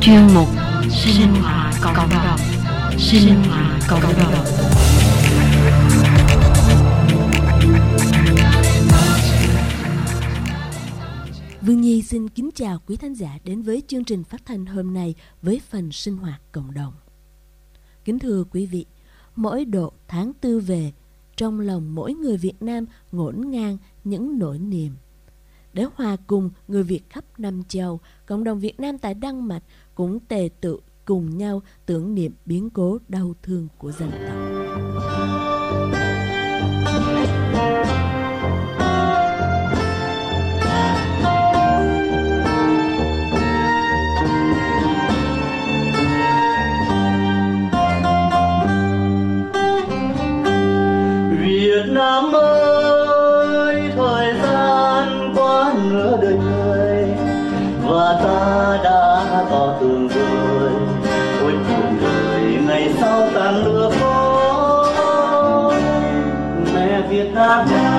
chuyên mục sinh hoạt cộng đồng. Sinh hoạt cộng đồng. Vương Nhi xin kính chào quý thính giả đến với chương trình phát thanh hôm nay với phần sinh hoạt cộng đồng. Kính thưa quý vị, mỗi độ tháng tư về, trong lòng mỗi người Việt Nam ngổn ngang những nỗi niềm. Để hòa cùng người Việt khắp năm châu, cộng đồng Việt Nam tại Đan Mạch cũng tề tự cùng nhau tưởng niệm biến cố đau thương của dân tộc. Việt Nam ơi, thời gian qua nửa đời người, và ta đã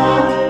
Nam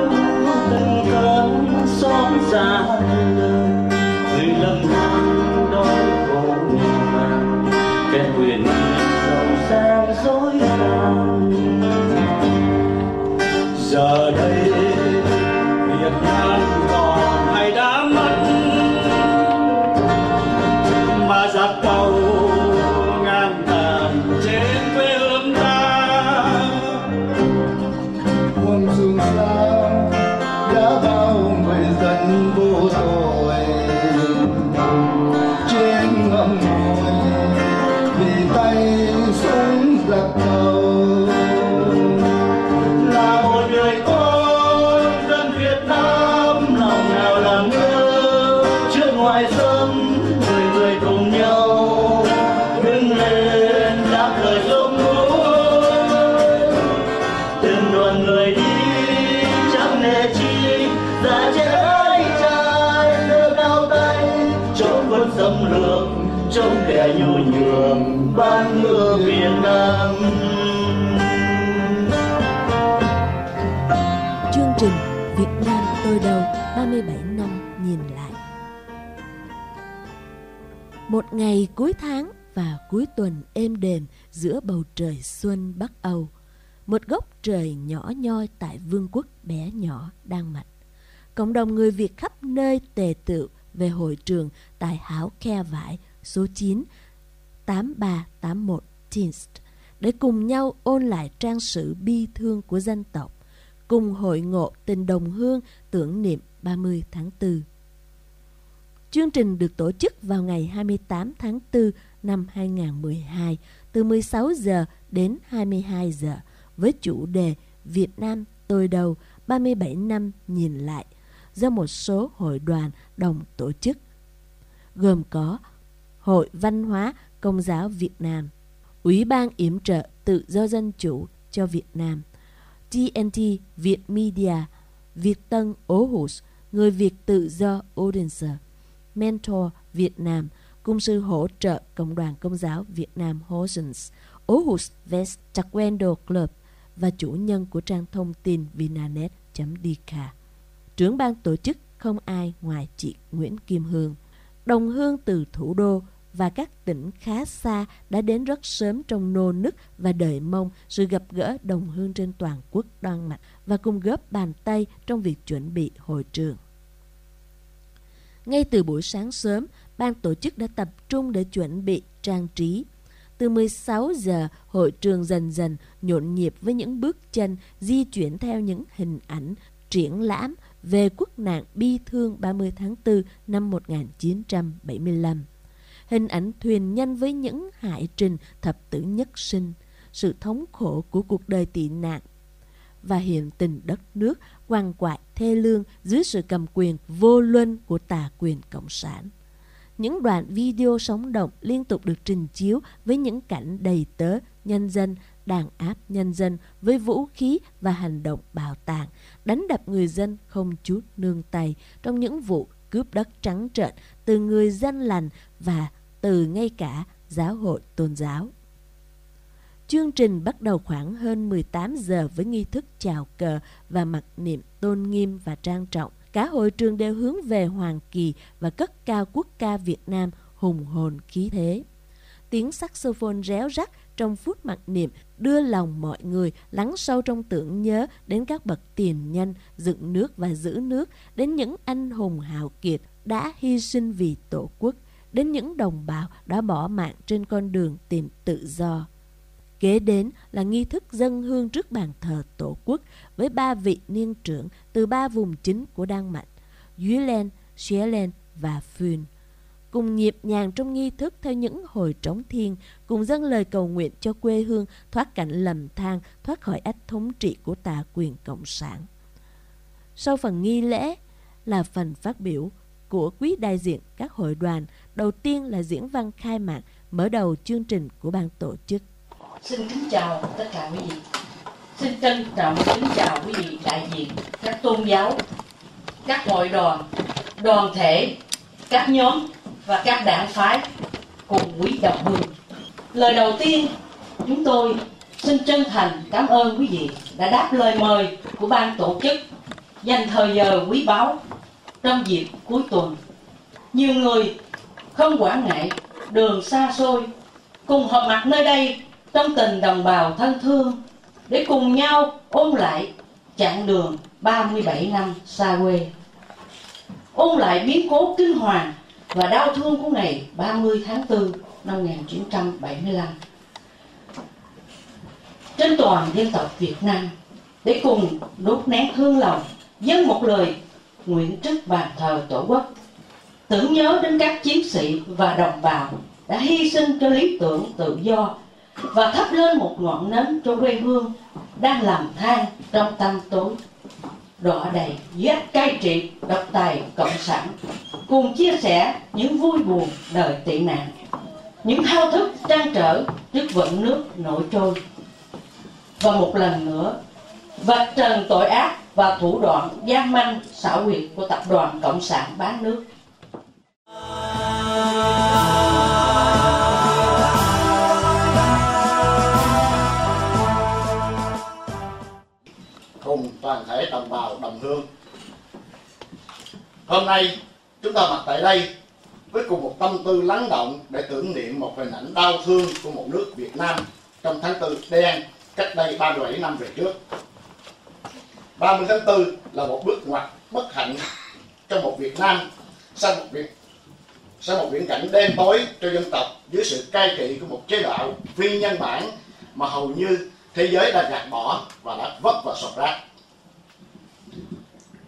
nhường ban mưa Việt Nam. Chương trình Việt Nam tôi đầu 37 năm nhìn lại. Một ngày cuối tháng và cuối tuần êm đềm giữa bầu trời xuân Bắc Âu, Một góc trời nhỏ nhoi tại vương quốc bé nhỏ Đan Mạch. Cộng đồng người Việt khắp nơi tề tựu về hội trường tại Hảo Khe Vải số 9 8381 Tinst để cùng nhau ôn lại trang sử bi thương của dân tộc, cùng hội ngộ tình đồng hương tưởng niệm 30 tháng 4. Chương trình được tổ chức vào ngày 28 tháng 4 năm 2012 từ 16 giờ đến 22 giờ với chủ đề Việt Nam tôi đầu 37 năm nhìn lại do một số hội đoàn đồng tổ chức, gồm có Hội Văn hóa Công giáo Việt Nam, Ủy ban yểm trợ tự do dân chủ cho Việt Nam, TNT Việt Media, Việt Tân Aarhus, Người Việt Tự do Odense, Mentor Việt Nam, Cung sư hỗ trợ Cộng đoàn Công giáo Việt Nam Horsens, Aarhus West Taekwondo Club và chủ nhân của trang thông tin vinanet.dk. Trưởng ban tổ chức không ai ngoài chị Nguyễn Kim Hương. Đồng hương từ thủ đô và các tỉnh khá xa đã đến rất sớm trong nô nức và đợi mong sự gặp gỡ đồng hương trên toàn quốc Đan Mạch và cùng góp bàn tay trong việc chuẩn bị hội trường. Ngay từ buổi sáng sớm, ban tổ chức đã tập trung để chuẩn bị trang trí. Từ 16 giờ, hội trường dần dần nhộn nhịp với những bước chân di chuyển theo những hình ảnh triển lãm về quốc nạn bi thương 30 tháng 4 năm 1975 hình ảnh thuyền nhân với những hại trình thập tử nhất sinh, sự thống khổ của cuộc đời tị nạn và hiện tình đất nước quằn quại thê lương dưới sự cầm quyền vô luân của tà quyền cộng sản. Những đoạn video sống động liên tục được trình chiếu với những cảnh đầy tớ, nhân dân, đàn áp nhân dân với vũ khí và hành động bạo tàn, đánh đập người dân không chút nương tay trong những vụ cướp đất trắng trợn từ người dân lành và từ ngay cả giáo hội tôn giáo. Chương trình bắt đầu khoảng hơn 18 giờ với nghi thức chào cờ và mặc niệm tôn nghiêm và trang trọng. Cả hội trường đều hướng về Hoàng Kỳ và cất cao quốc ca Việt Nam hùng hồn khí thế. Tiếng saxophone réo rắt trong phút mặc niệm đưa lòng mọi người lắng sâu trong tưởng nhớ đến các bậc tiền nhân dựng nước và giữ nước, đến những anh hùng hào kiệt đã hy sinh vì tổ quốc, đến những đồng bào đã bỏ mạng trên con đường tìm tự do. Kế đến là nghi thức dân hương trước bàn thờ tổ quốc với ba vị niên trưởng từ ba vùng chính của Đan Mạch, Jylland, Schleswig và Fyn cùng nhịp nhàng trong nghi thức theo những hồi trống thiên, cùng dâng lời cầu nguyện cho quê hương thoát cảnh lầm than, thoát khỏi ách thống trị của tà quyền cộng sản. Sau phần nghi lễ là phần phát biểu của quý đại diện các hội đoàn, đầu tiên là diễn văn khai mạc mở đầu chương trình của ban tổ chức. Xin kính chào tất cả quý vị. Xin trân trọng kính chào quý vị đại diện các tôn giáo, các hội đoàn, đoàn thể, các nhóm và các đảng phái cùng quý đồng hương. Lời đầu tiên, chúng tôi xin chân thành cảm ơn quý vị đã đáp lời mời của ban tổ chức dành thời giờ quý báu trong dịp cuối tuần. Nhiều người không quản ngại, đường xa xôi, cùng họp mặt nơi đây trong tình đồng bào thân thương để cùng nhau ôn lại chặng đường 37 năm xa quê. Ôn lại biến cố kinh hoàng và đau thương của ngày 30 tháng 4 năm 1975 trên toàn dân tộc Việt Nam, để cùng đốt nén hương lòng, dâng một lời nguyện trước bàn thờ tổ quốc. Tưởng nhớ đến các chiến sĩ và đồng bào đã hy sinh cho lý tưởng tự do và thắp lên một ngọn nến cho quê hương đang làm than trong tâm tối. Đỏ đầy dưới cai trị độc tài cộng sản, cùng chia sẻ những vui buồn đời tị nạn, những thao thức trang trở trước vận nước nổi trôi. Và một lần nữa, vạch trần tội ác và thủ đoạn gian manh, xảo quyệt của tập đoàn cộng sản bán nước cùng toàn thể đồng bào, đồng hương hôm nay, chúng ta mặt tại đây với cùng một tâm tư lắng động để tưởng niệm một hình ảnh đau thương của một nước Việt Nam trong tháng tư đen cách đây 37 năm về trước. 30 tháng 4 là một bước ngoặt bất hạnh trong một Việt Nam sau một Việt sang một viễn cảnh đen tối cho dân tộc dưới sự cai trị của một chế độ phi nhân bản mà hầu như thế giới đã gạt bỏ và đã vấp vào sọt rác.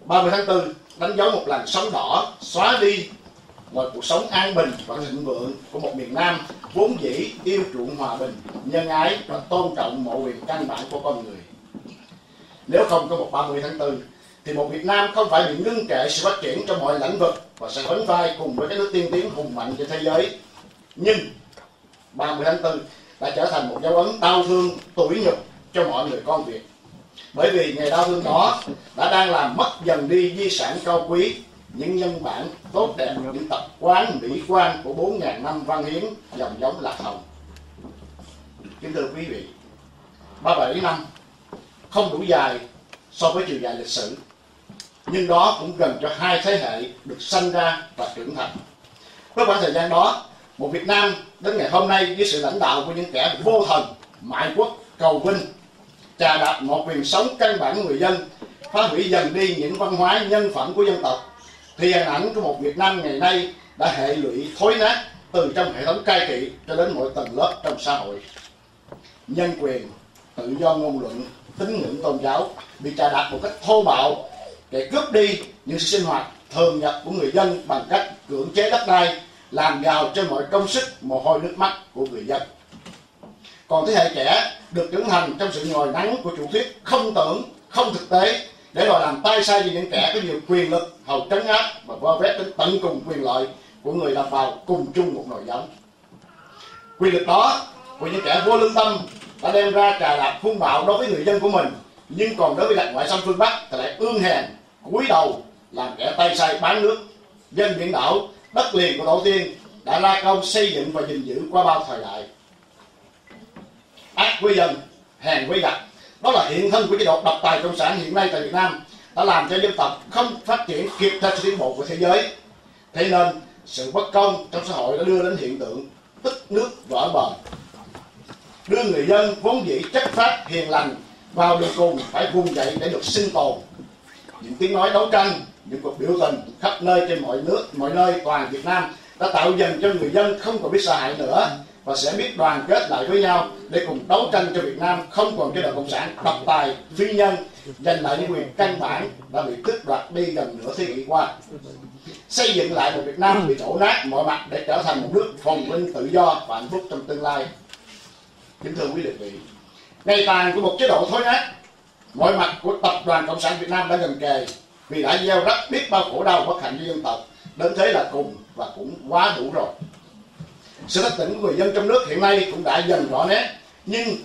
30 tháng 4 đánh dấu một làn sóng đỏ xóa đi mọi cuộc sống an bình và thịnh vượng của một miền Nam vốn dĩ yêu chuộng hòa bình, nhân ái và tôn trọng mọi quyền căn bản của con người. Nếu không có một 30 tháng 4 thì một Việt Nam không phải bị ngưng trệ sự phát triển trong mọi lĩnh vực và sẽ vấn vai cùng với các nước tiên tiến hùng mạnh trên thế giới. Nhưng 30 tháng 4 đã trở thành một dấu ấn đau thương, tủi nhục cho mọi người con Việt. Bởi vì ngày đau thương đó đã đang làm mất dần đi di sản cao quý, những nhân bản tốt đẹp, những tập quán mỹ quan của 4.000 năm văn hiến dòng giống lạc hồng. Kính thưa quý vị, 37 năm không đủ dài so với chiều dài lịch sử. Nhưng đó cũng gần cho hai thế hệ được sanh ra và trưởng thành. Với khoảng thời gian đó, một Việt Nam đến ngày hôm nay dưới sự lãnh đạo của những kẻ vô thần, mại quốc, cầu vinh, trà đạp một quyền sống căn bản người dân, phá hủy dần đi những văn hóa nhân phẩm của dân tộc, thì hình ảnh của một Việt Nam ngày nay đã hệ lụy thối nát từ trong hệ thống cai trị cho đến mọi tầng lớp trong xã hội. Nhân quyền, tự do ngôn luận tín ngưỡng tôn giáo bị trà đạp một cách thô bạo để cướp đi những sinh hoạt thường nhật của người dân bằng cách cưỡng chế đất đai, làm giàu trên mọi công sức, mồ hôi nước mắt của người dân. Còn thế hệ trẻ được trưởng thành trong sự ngồi nắng của chủ thuyết không tưởng, không thực tế để rồi làm tay sai cho những kẻ có nhiều quyền lực, hầu trấn áp và vơ vét đến tận cùng quyền lợi của người đồng bào cùng chung một nồi giống. Quyền lực đó của những kẻ vô lương tâm đã đem ra trà đạp hung bạo đối với người dân của mình. Nhưng còn đối với lại ngoại xâm phương bắc thì lại ương hèn, cúi đầu làm kẻ tay sai bán nước. Dân biển đảo, đất liền của tổ tiên đã ra công xây dựng và gìn giữ qua bao thời đại. Ác với dân, hèn với giặc. Đó là hiện thân của chế độ độc tài cộng sản hiện nay tại Việt Nam đã làm cho dân tộc không phát triển kịp theo sự tiến bộ của thế giới. Thế nên sự bất công trong xã hội đã đưa đến hiện tượng tức nước vỡ bờ đưa người dân vốn dĩ chất phát hiền lành vào đường cùng phải vùng dậy để được sinh tồn. Những tiếng nói đấu tranh, những cuộc biểu tình khắp nơi trên mọi nước, mọi nơi toàn Việt Nam đã tạo dần cho người dân không còn biết sợ hãi nữa và sẽ biết đoàn kết lại với nhau để cùng đấu tranh cho Việt Nam không còn chế độ cộng sản độc tài, phi nhân, giành lại những quyền căn bản đã bị tước đoạt đi gần nửa thế kỷ qua. Xây dựng lại một Việt Nam bị đổ nát, mọi mặt để trở thành một nước phồn vinh tự do và hạnh phúc trong tương lai kính thưa quý địa vị. Ngày tàn của một chế độ thối nát mọi mặt của tập đoàn cộng sản việt nam đã gần kề vì đã gieo rắc biết bao khổ đau bất hạnh cho dân tộc. Đến thế là cùng và cũng quá đủ rồi. Sự thức tỉnh của người dân trong nước hiện nay cũng đã dần rõ nét, nhưng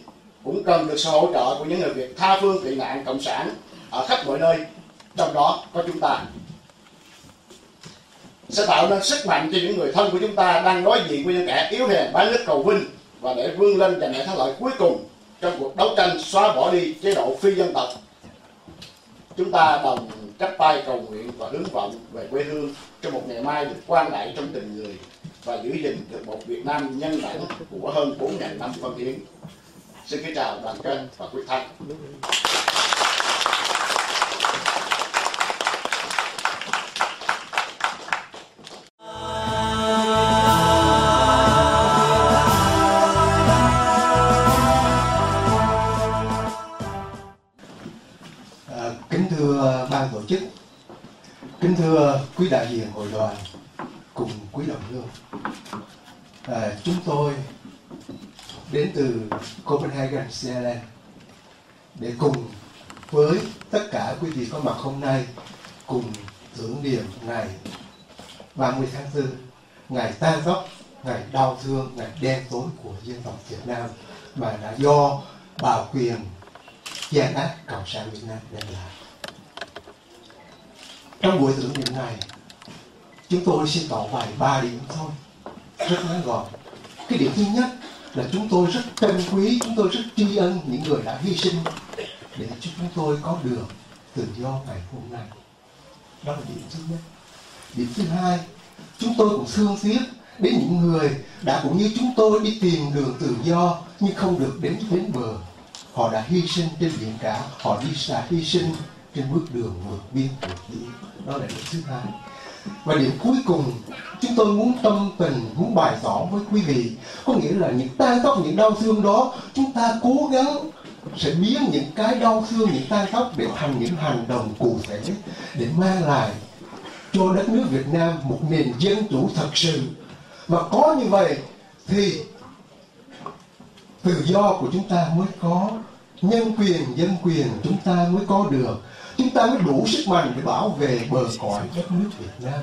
cũng cần được sự hỗ trợ của những người việt tha phương tị nạn cộng sản ở khắp mọi nơi. Trong đó có chúng ta. Sẽ tạo nên sức mạnh cho những người thân của chúng ta đang đối diện với những kẻ yếu hèn bán nước cầu vinh và để vươn lên giành lại thắng lợi cuối cùng trong cuộc đấu tranh xóa bỏ đi chế độ phi dân tộc chúng ta đồng chắp tay cầu nguyện và hướng vọng về quê hương cho một ngày mai được quan đại trong tình người và giữ gìn được một Việt Nam nhân bản của hơn 4.000 năm văn hiến. Xin kính chào đoàn kết và quý thanh. Copenhagen, Ireland để cùng với tất cả quý vị có mặt hôm nay cùng tưởng niệm ngày 30 tháng 4, ngày tan tóc, ngày đau thương, ngày đen tối của dân tộc Việt Nam mà đã do bảo quyền gian ác cộng sản Việt Nam đem lại. Trong buổi tưởng niệm này, chúng tôi xin tỏ bài ba điểm thôi, rất ngắn gọn. Cái điểm thứ nhất là chúng tôi rất trân quý, chúng tôi rất tri ân những người đã hy sinh để cho chúng tôi có được tự do ngày hôm nay. Đó là điểm thứ nhất. Điểm thứ hai, chúng tôi cũng thương tiếc đến những người đã cũng như chúng tôi đi tìm đường tự do nhưng không được đến đến bờ họ đã hy sinh trên biển cả họ đi xa hy sinh trên bước đường vượt biên vượt biển đó là điểm thứ hai và điểm cuối cùng, chúng tôi muốn tâm tình, muốn bày tỏ với quý vị. Có nghĩa là những tan tóc, những đau thương đó, chúng ta cố gắng sẽ biến những cái đau thương những tan tóc để thành những hành động cụ thể để mang lại cho đất nước Việt Nam một nền dân chủ thật sự. Và có như vậy thì tự do của chúng ta mới có, nhân quyền, dân quyền chúng ta mới có được chúng ta mới đủ sức mạnh để bảo vệ bờ cõi đất nước Việt Nam.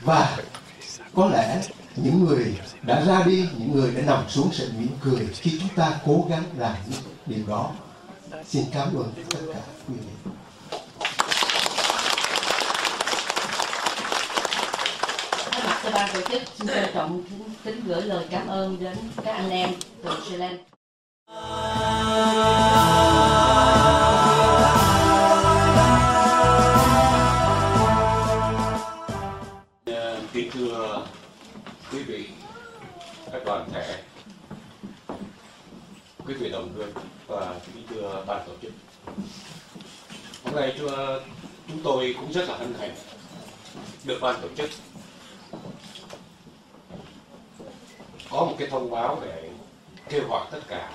Và có lẽ những người đã ra đi những người đã nằm xuống sẽ mỉm cười khi chúng ta cố gắng làm những điều đó. Xin cảm ơn tất cả quý vị. Ban tổ chức xin trân trọng kính, kính gửi lời cảm ơn đến các anh em từ Sri Lanka. Quý vị đồng hương và kính thưa ban tổ chức. Hôm nay thưa chúng tôi cũng rất là hân hạnh được ban tổ chức. Có một cái thông báo để kêu gọi tất cả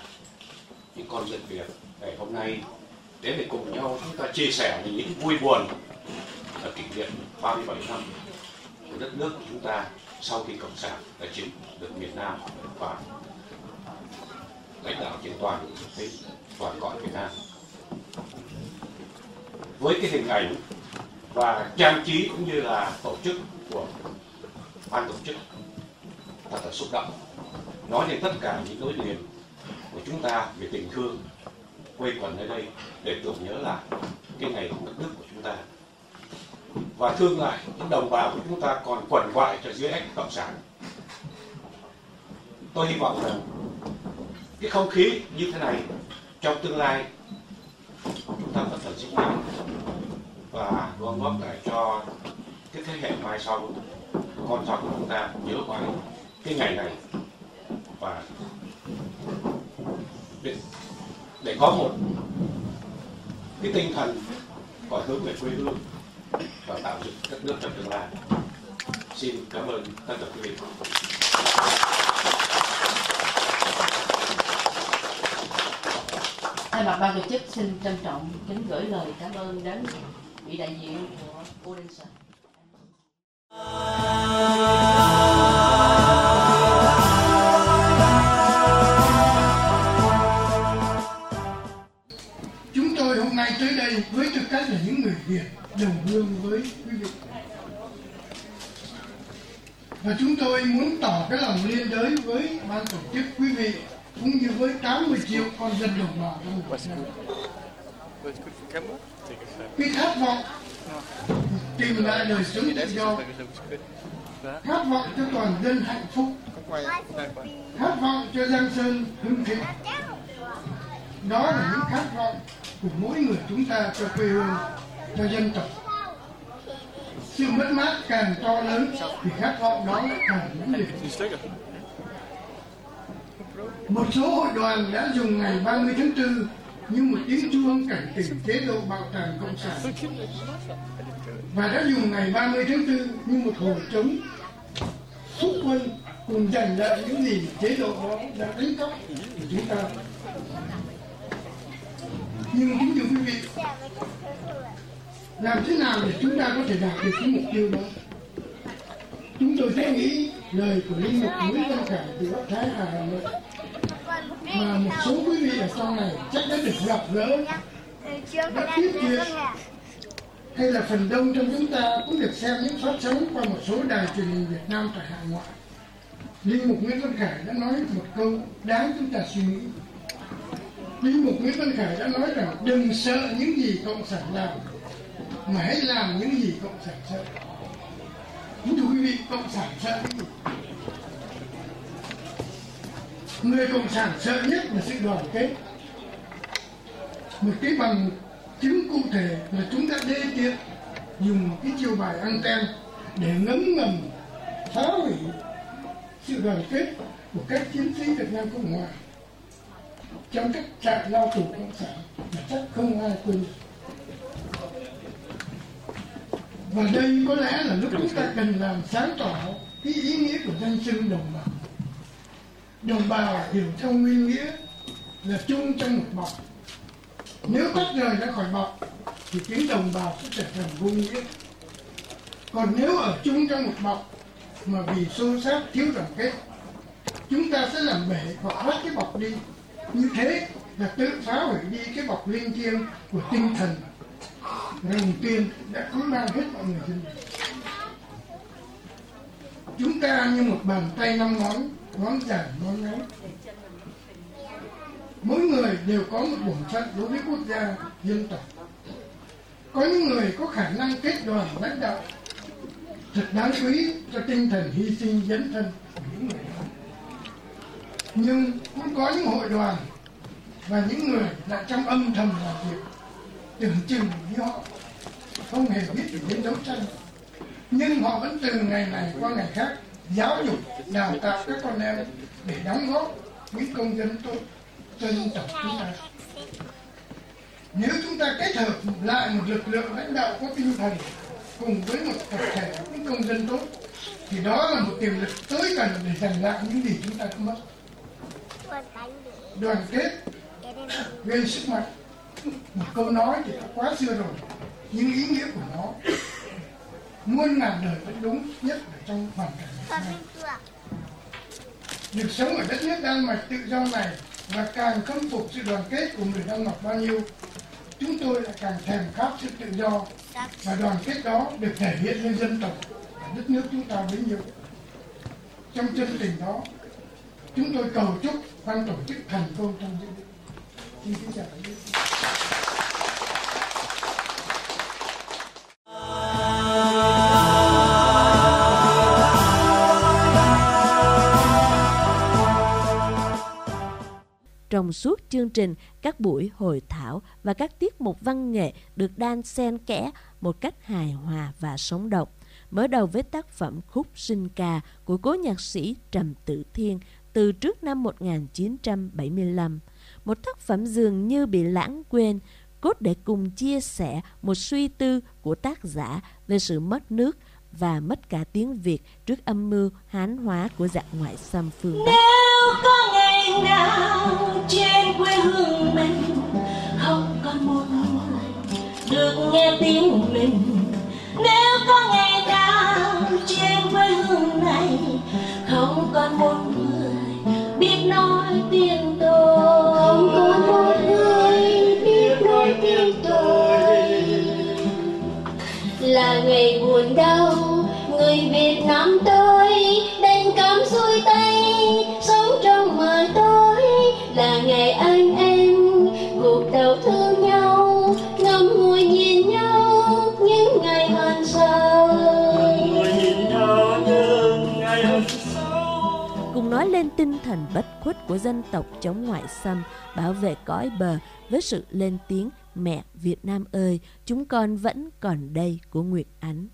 những con dân Việt ngày hôm nay đến để cùng nhau chúng ta chia sẻ những vui buồn và kỷ niệm 37 năm của đất nước của chúng ta sau khi cộng sản đã chiếm được miền Nam và lãnh đạo trên toàn cái toàn cõi Việt Nam. Với cái hình ảnh và trang trí cũng như là tổ chức của ban tổ chức, thật là xúc động. Nói lên tất cả những nỗi niềm của chúng ta về tình thương quây quần nơi đây, để tưởng nhớ lại cái ngày của đất nước của chúng ta. Và thương lại những đồng bào của chúng ta còn quần quại cho dưới ách cộng sản. Tôi hy vọng rằng cái không khí như thế này trong tương lai chúng ta có thể giữ mạnh và đóng góp lại cho cái thế hệ mai sau con cháu của chúng ta nhớ mãi cái ngày này và để, để có một cái tinh thần gọi hướng về quê hương và tạo dựng đất nước trong tương lai. Xin cảm ơn tất cả quý vị. Thay mặt ban tổ chức xin trân trọng, kính gửi lời cảm ơn đến vị đại diện của Odense. Chúng tôi hôm nay tới đây với tư cách là những người Việt, đồng hương với quý vị. Và chúng tôi muốn tỏ cái lòng liên đới với ban tổ chức quý vị cũng như với 80 triệu con dân đồng bào trong Nam. Cái khát vọng tìm lại đời sống tự do, khát vọng cho toàn dân hạnh phúc, khát vọng cho Giang Sơn hưng thịnh. Đó là những khát vọng của mỗi người chúng ta cho quê hương, cho dân tộc. Sự mất mát càng to lớn thì khát vọng đó càng liệt. Một số hội đoàn đã dùng ngày 30 tháng 4 như một tiếng chuông cảnh tỉnh chế độ bạo tàn cộng sản và đã dùng ngày 30 tháng 4 như một hồi chống xúc quân cùng giành lại những gì chế độ đó đã đánh cắp của chúng ta. Nhưng kính thưa quý vị, làm thế nào để chúng ta có thể đạt được cái mục tiêu đó? Chúng tôi sẽ nghĩ lời của Linh Mục Nguyễn Văn Khải từ Bắc Thái Hà Hà Nội mà một số quý vị ở trong này chắc đã được gặp gỡ đã tiếp chuyện hay là phần đông trong chúng ta cũng được xem những phát sóng qua một số đài truyền hình Việt Nam tại hải ngoại. Linh Mục Nguyễn Văn Khải đã nói một câu đáng chúng ta suy nghĩ. Linh Mục Nguyễn Văn Khải đã nói rằng đừng sợ những gì Cộng sản làm, mà hãy làm những gì Cộng sản sợ. Thưa quý vị, Cộng sản sợ cái gì? Người Cộng sản sợ nhất là sự đoàn kết. Một cái bằng chứng cụ thể là chúng ta đê tiện dùng cái chiêu bài anten để ngấm ngầm phá hủy sự đoàn kết của các chiến sĩ Việt Nam Cộng Hòa. Trong các trại lao tù cộng sản mà chắc không ai quên và đây có lẽ là lúc chúng ta cần làm sáng tỏ cái ý nghĩa của danh xưng đồng bào đồng bào hiểu theo nguyên nghĩa là chung trong một bọc. Nếu tách rời ra khỏi bọc, thì tiếng đồng bào sẽ trở thành vô nghĩa. Còn nếu ở chung trong một bọc, mà vì xô xát thiếu đoàn kết, chúng ta sẽ làm bể hoặc hết cái bọc đi. Như thế là tự phá hủy đi cái bọc linh thiêng của tinh thần. Rồng tiên đã cứu mang hết mọi người. Dân chúng ta như một bàn tay năm ngón ngón dài ngón ngắn mỗi người đều có một bổn phận đối với quốc gia, dân tộc. Có những người có khả năng kết đoàn lãnh đạo, thật đáng quý cho tinh thần hy sinh dấn thân của những người đó. Nhưng cũng có những hội đoàn và những người lại trong âm thầm làm việc, tưởng chừng như họ không hề biết gì đến đấu tranh. Nhưng họ vẫn từ ngày này qua ngày khác giáo dục, đào tạo các con em để đóng góp những công dân tốt cho dân tộc chúng ta. Nếu chúng ta kết hợp lại một lực lượng lãnh đạo có tinh thần cùng với một tập thể những công dân tốt, thì đó là một tiềm lực tới cần để giành lại những gì chúng ta đã mất. Đoàn kết gây sức mạnh. Một câu nói thì đã quá xưa rồi, nhưng ý nghĩa của nó muôn ngàn đời vẫn đúng nhất là trong hoàn cảnh được sống ở đất nước Đan Mạch tự do này và càng khâm phục sự đoàn kết của người Đan Mạch bao nhiêu, chúng tôi lại càng thèm khát sự tự do và đoàn kết đó được thể hiện lên dân tộc và đất nước chúng ta bấy nhiêu. Trong chân tình đó, chúng tôi cầu chúc ban tổ chức thành công trong dự xin kính chào. Trong suốt chương trình, các buổi hội thảo và các tiết mục văn nghệ được đan xen kẽ một cách hài hòa và sống động. mở đầu với tác phẩm Khúc Sinh Ca của cố nhạc sĩ Trầm Tử Thiên từ trước năm 1975. Một tác phẩm dường như bị lãng quên, cốt để cùng chia sẻ một suy tư của tác giả về sự mất nước và mất cả tiếng Việt trước âm mưu hán hóa của dạng ngoại xâm phương Bắc. Nếu có ngày nào trên quê hương mình, không còn một người được nghe tiếng mình. Nếu có ngày thần bất khuất của dân tộc chống ngoại xâm, bảo vệ cõi bờ với sự lên tiếng mẹ Việt Nam ơi, chúng con vẫn còn đây của Nguyệt Ánh.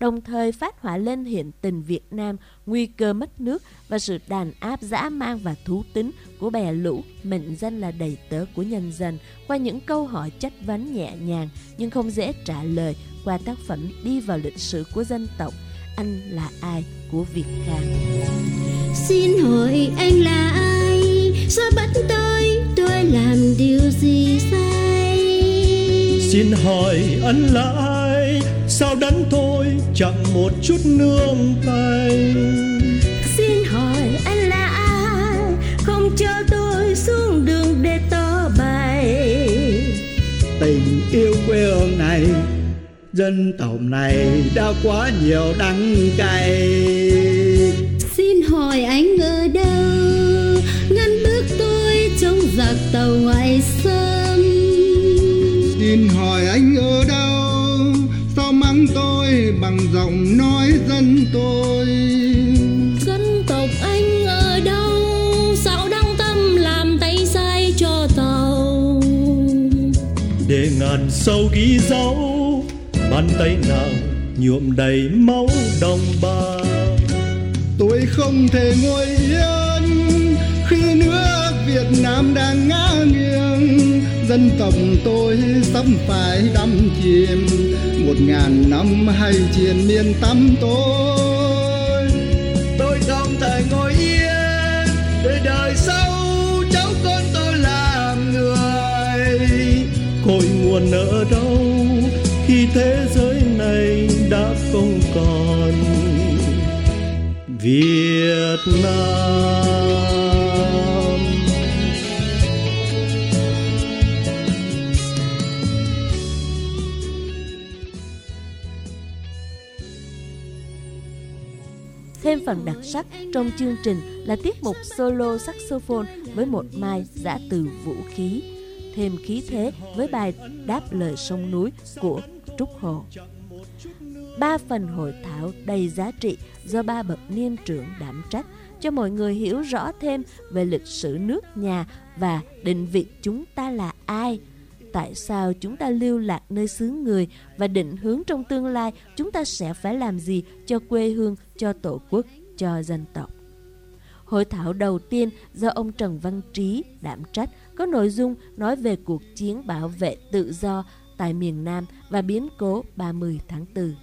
Đồng thời phát hỏa lên hiện tình Việt Nam, nguy cơ mất nước và sự đàn áp dã man và thú tính của bè lũ, mệnh danh là đầy tớ của nhân dân qua những câu hỏi chất vấn nhẹ nhàng nhưng không dễ trả lời qua tác phẩm đi vào lịch sử của dân tộc anh là ai của Việt Khang. Xin hỏi anh là ai? Sao bắt tôi Tôi làm điều gì sai? Xin hỏi anh là ai? Sao đánh tôi chẳng một chút nương tay? Xin hỏi anh là ai? Không cho tôi xuống đường để tỏ bày tình yêu quê hương này dân tộc này đã quá nhiều đắng cay. Xin hỏi anh ở đâu? Ngăn bước tôi trong giặc tàu ngoại xâm. Xin hỏi anh ở đâu? Sao mắng tôi bằng giọng nói dân tôi? Dân tộc anh ở đâu? Sao đăng tâm làm tay sai cho tàu? Để ngàn sâu ghi dấu tay nào nhuộm đầy máu đồng bào. Tôi không thể ngồi yên khi nước Việt Nam đang ngã nghiêng. Dân tộc tôi sắp phải đắm chìm. Một ngàn năm hay triền miên tăm tối tôi không thể ngồi yên để đời sau cháu con tôi làm người. Cội nguồn ở đâu khi thế giới nay đã không còn Việt Nam Thêm phần đặc sắc trong chương trình là tiết mục solo saxophone với một mai giả từ vũ khí, thêm khí thế với bài Đáp lời sông núi của Trúc Hồ. Ba phần hội thảo đầy giá trị do ba bậc niên trưởng đảm trách cho mọi người hiểu rõ thêm về lịch sử nước nhà và định vị chúng ta là ai tại sao chúng ta lưu lạc nơi xứ người và định hướng trong tương lai chúng ta sẽ phải làm gì cho quê hương, cho tổ quốc, cho dân tộc. Hội thảo đầu tiên do ông Trần Văn Trí đảm trách có nội dung nói về cuộc chiến bảo vệ tự do tại miền Nam và biến cố 30 tháng 4.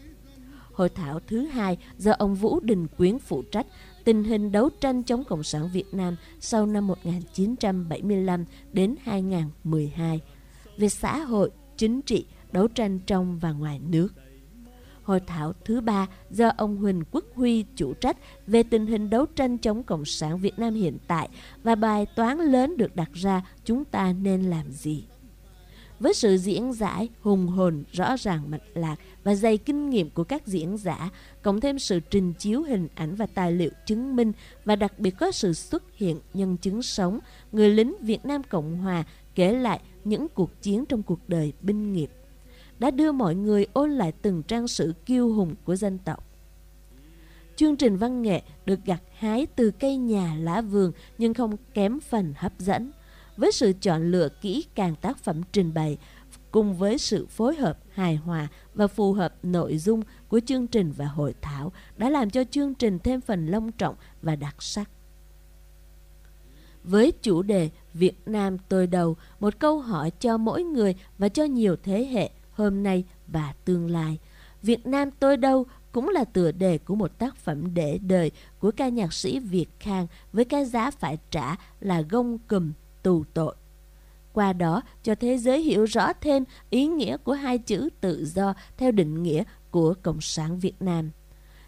Hội thảo thứ hai do ông Vũ Đình Quyến phụ trách tình hình đấu tranh chống Cộng sản Việt Nam sau năm 1975 đến 2012 về xã hội, chính trị, đấu tranh trong và ngoài nước. Hội thảo thứ ba do ông Huỳnh Quốc Huy chủ trách về tình hình đấu tranh chống Cộng sản Việt Nam hiện tại và bài toán lớn được đặt ra chúng ta nên làm gì. Với sự diễn giải hùng hồn, rõ ràng mạch lạc và dày kinh nghiệm của các diễn giả, cộng thêm sự trình chiếu hình ảnh và tài liệu chứng minh và đặc biệt có sự xuất hiện nhân chứng sống, người lính Việt Nam Cộng Hòa kể lại những cuộc chiến trong cuộc đời binh nghiệp đã đưa mọi người ôn lại từng trang sử kiêu hùng của dân tộc. Chương trình văn nghệ được gặt hái từ cây nhà lá vườn nhưng không kém phần hấp dẫn. Với sự chọn lựa kỹ càng tác phẩm trình bày, cùng với sự phối hợp hài hòa và phù hợp nội dung của chương trình và hội thảo đã làm cho chương trình thêm phần long trọng và đặc sắc. Với chủ đề Việt Nam tôi đầu, một câu hỏi cho mỗi người và cho nhiều thế hệ hôm nay và tương lai. Việt Nam tôi đâu cũng là tựa đề của một tác phẩm để đời của ca nhạc sĩ Việt Khang với cái giá phải trả là gông cùm tù tội. Qua đó cho thế giới hiểu rõ thêm ý nghĩa của hai chữ tự do theo định nghĩa của Cộng sản Việt Nam.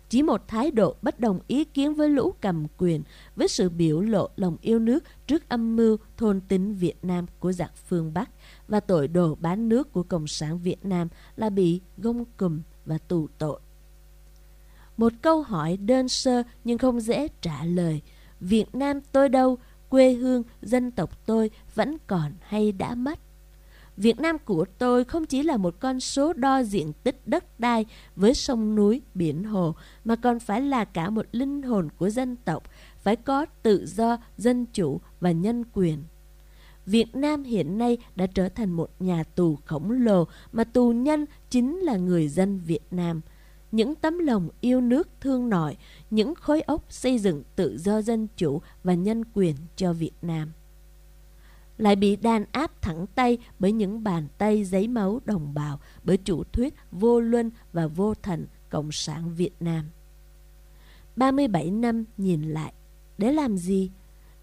Chỉ một thái độ bất đồng ý kiến với lũ cầm quyền, với sự biểu lộ lòng yêu nước trước âm mưu thôn tính Việt Nam của giặc phương Bắc và tội đồ bán nước của Cộng sản Việt Nam là bị gông cùm và tù tội. Một câu hỏi đơn sơ nhưng không dễ trả lời. Việt Nam tôi đâu? Quê hương, dân tộc tôi vẫn còn hay đã mất? Việt Nam của tôi không chỉ là một con số đo diện tích đất đai với sông núi, biển hồ, mà còn phải là cả một linh hồn của dân tộc, phải có tự do, dân chủ và nhân quyền. Việt Nam hiện nay đã trở thành một nhà tù khổng lồ mà tù nhân chính là người dân Việt Nam. Những tấm lòng yêu nước thương nội, những khối óc xây dựng tự do dân chủ và nhân quyền cho Việt Nam lại bị đàn áp thẳng tay bởi những bàn tay giấy máu đồng bào, bởi chủ thuyết vô luân và vô thần Cộng sản Việt Nam. 37 năm nhìn lại, để làm gì?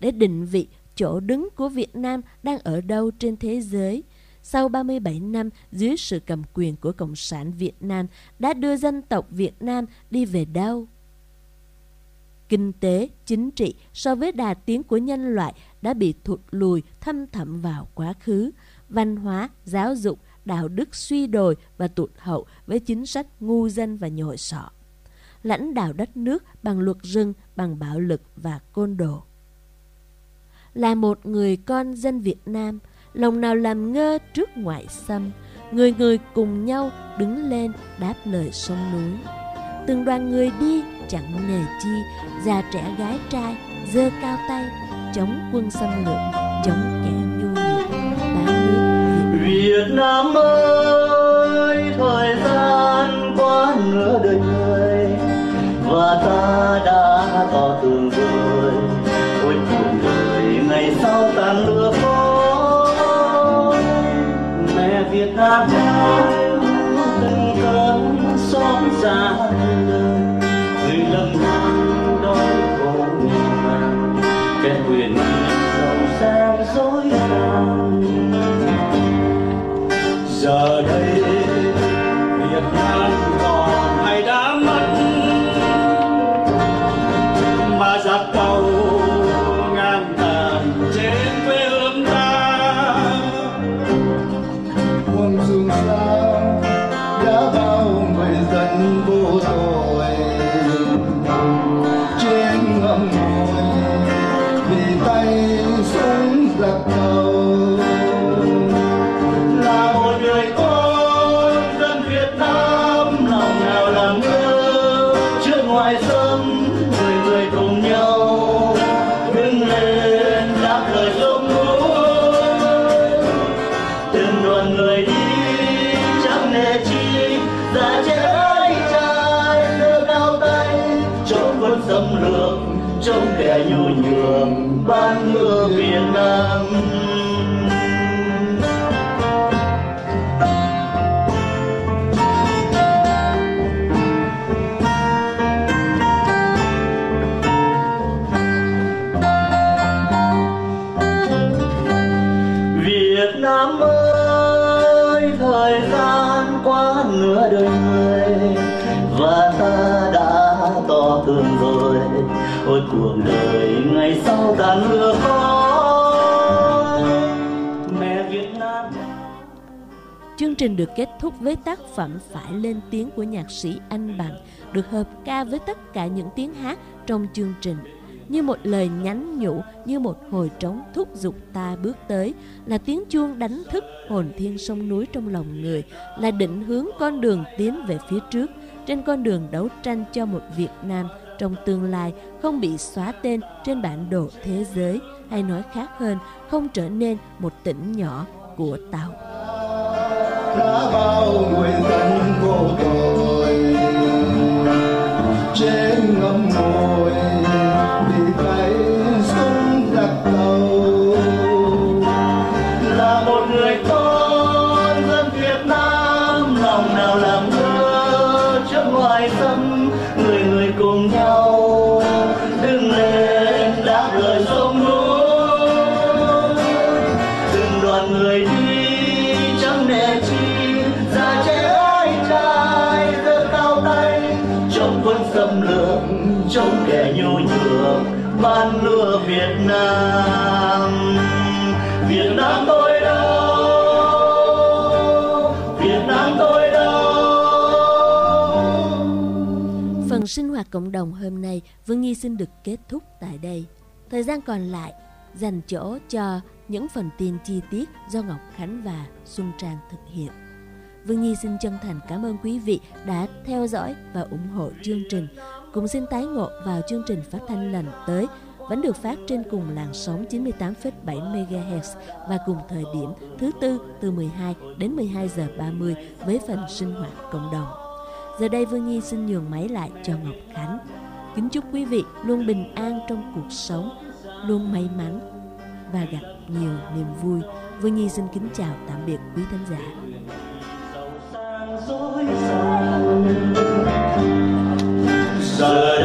Để định vị chỗ đứng của Việt Nam đang ở đâu trên thế giới. Sau 37 năm dưới sự cầm quyền của Cộng sản Việt Nam đã đưa dân tộc Việt Nam đi về đâu? kinh tế, chính trị so với đà tiến của nhân loại đã bị thụt lùi thâm thẳm vào quá khứ. Văn hóa, giáo dục, đạo đức suy đồi và tụt hậu với chính sách ngu dân và nhồi sọ. Lãnh đạo đất nước bằng luật rừng, bằng bạo lực và côn đồ. Là một người con dân Việt Nam, lòng nào làm ngơ trước ngoại xâm, người người cùng nhau đứng lên đáp lời sông núi. Từng đoàn người đi chẳng nề chi già trẻ gái trai giơ cao tay chống quân xâm lược chống kẻ nhu nhược bán nước Việt Nam ơi thời gian qua nửa đời người và ta đã tỏ tường rồi mẹ Việt từng cơn xót xa đời người lầm than đôi khổ vàng kẻ quyền giàu sang dối gạt giờ đây Việt Nam. Việt Nam ơi, thời gian qua nửa đời người, và ta đã to tường rồi. Ôi, cuộc đời ngày sau tàn lửa Chương trình được kết thúc với tác phẩm Phải lên tiếng của nhạc sĩ Anh Bằng được hợp ca với tất cả những tiếng hát trong chương trình. Như một lời nhắn nhủ, như một hồi trống thúc giục ta bước tới, là tiếng chuông đánh thức hồn thiên sông núi trong lòng người, là định hướng con đường tiến về phía trước, trên con đường đấu tranh cho một Việt Nam trong tương lai không bị xóa tên trên bản đồ thế giới, hay nói khác hơn, không trở nên một tỉnh nhỏ của Tàu đã bao nguyện thân vô tội trên ngâm ngồi Nam Việt Nam tôi đâu Việt Nam tôi đâu Phần sinh hoạt cộng đồng hôm nay, Vương Nhi xin được kết thúc tại đây. Thời gian còn lại, dành chỗ cho những phần tin chi tiết do Ngọc Khánh và Xuân Trang thực hiện. Vương Nhi xin chân thành cảm ơn quý vị đã theo dõi và ủng hộ chương trình. Cùng xin tái ngộ vào chương trình phát thanh lần tới vẫn được phát trên cùng làn sóng 98,7 MHz và cùng thời điểm thứ tư từ 12 đến 12 giờ 30 với phần sinh hoạt cộng đồng. Giờ đây Vương Nhi xin nhường máy lại cho Ngọc Khánh. Kính chúc quý vị luôn bình an trong cuộc sống, luôn may mắn và gặp nhiều niềm vui. Vương Nhi xin kính chào tạm biệt quý khán giả. giờ